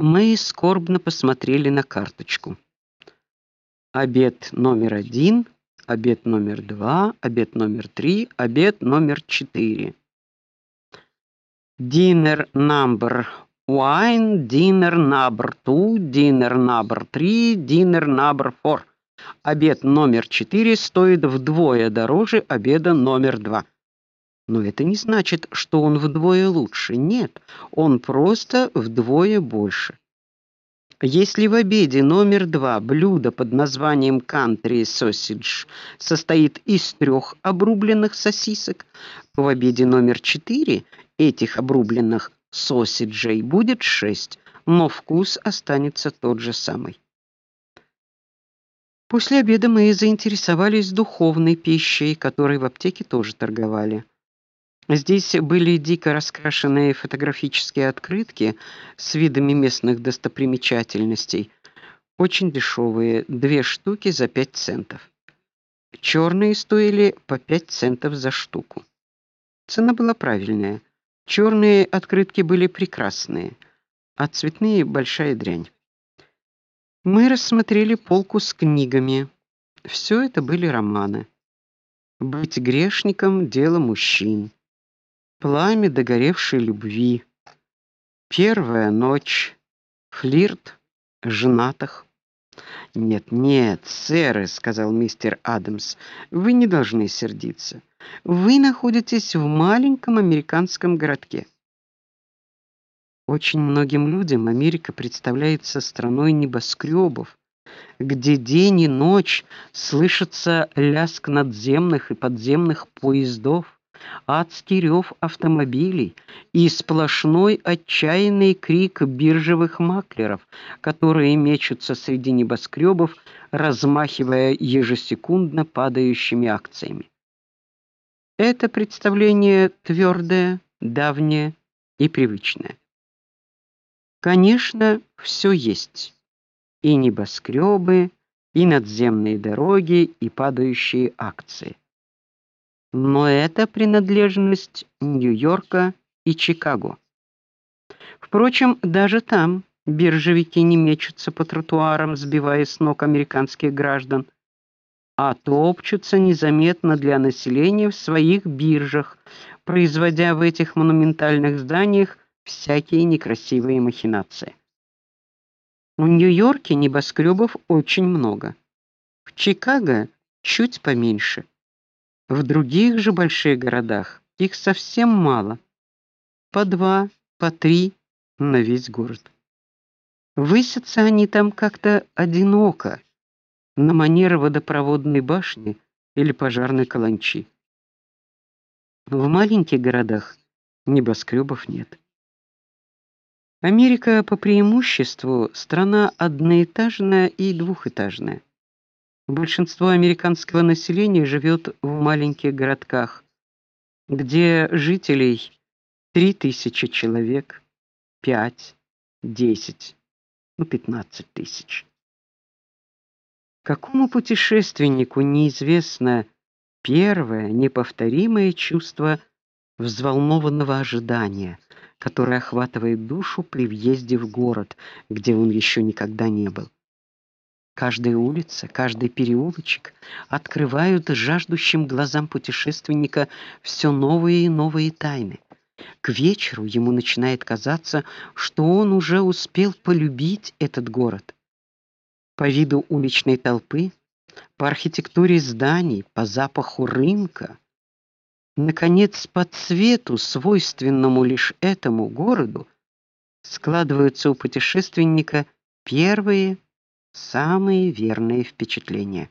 Мы скорбно посмотрели на карточку. Обед номер один, обед номер два, обед номер три, обед номер четыре. Dinner number one, dinner number two, dinner number three, dinner number four. Обед номер четыре стоит вдвое дороже обеда номер два. Но это не значит, что он вдвое лучше. Нет, он просто вдвое больше. Если в обеде номер два блюдо под названием country sausage состоит из трех обрубленных сосисок, то в обеде номер четыре этих обрубленных сосиджей будет шесть, но вкус останется тот же самый. После обеда мы заинтересовались духовной пищей, которой в аптеке тоже торговали. Здесь были дико раскрашенные фотографические открытки с видами местных достопримечательностей, очень дешевые, две штуки за пять центов. Черные стоили по пять центов за штуку. Цена была правильная. Черные открытки были прекрасные, а цветные большая дрянь. Мы рассмотрели полку с книгами. Все это были романы. Быть грешником дело мужчин. Пламя догоревшей любви. Первая ночь. Флирт женатых. Нет, нет, сэр, сказал мистер Адамс. Вы не должны сердиться. Вы находитесь в маленьком американском городке. Очень многим людям Америка представляется страной небоскребов, где день и ночь слышится лязг надземных и подземных поездов адский рев автомобилей и сплошной отчаянный крик биржевых маклеров, которые мечутся среди небоскребов, размахивая ежесекундно падающими акциями. Это представление твердое, давнее и привычное. Конечно, все есть. И небоскребы, и надземные дороги, и падающие акции но это принадлежность Нью-Йорка и Чикаго. Впрочем, даже там биржевики не мечутся по тротуарам, сбивая с ног американских граждан, а топчутся незаметно для населения в своих биржах, производя в этих монументальных зданиях всякие некрасивые махинации. В Нью-Йорке небоскребов очень много. В Чикаго чуть поменьше. В других же больших городах их совсем мало. По два, по три на весь город. Высятся они там как-то одиноко, на манер водопроводной башни или пожарной каланчи. В маленьких городах небоскребов нет. Америка по преимуществу страна одноэтажная и двухэтажная. Большинство американского населения живет в маленьких городках, где жителей 3000 человек, 5, 10, ну 15 тысяч. Какому путешественнику неизвестно первое неповторимое чувство взволнованного ожидания, которое охватывает душу при въезде в город, где он еще никогда не был. Каждая улица, каждый переулочек открывают жаждущим глазам путешественника все новые и новые тайны. К вечеру ему начинает казаться, что он уже успел полюбить этот город. По виду уличной толпы, по архитектуре зданий, по запаху рынка, наконец, по цвету, свойственному лишь этому городу, складываются у путешественника первые самые верные впечатления.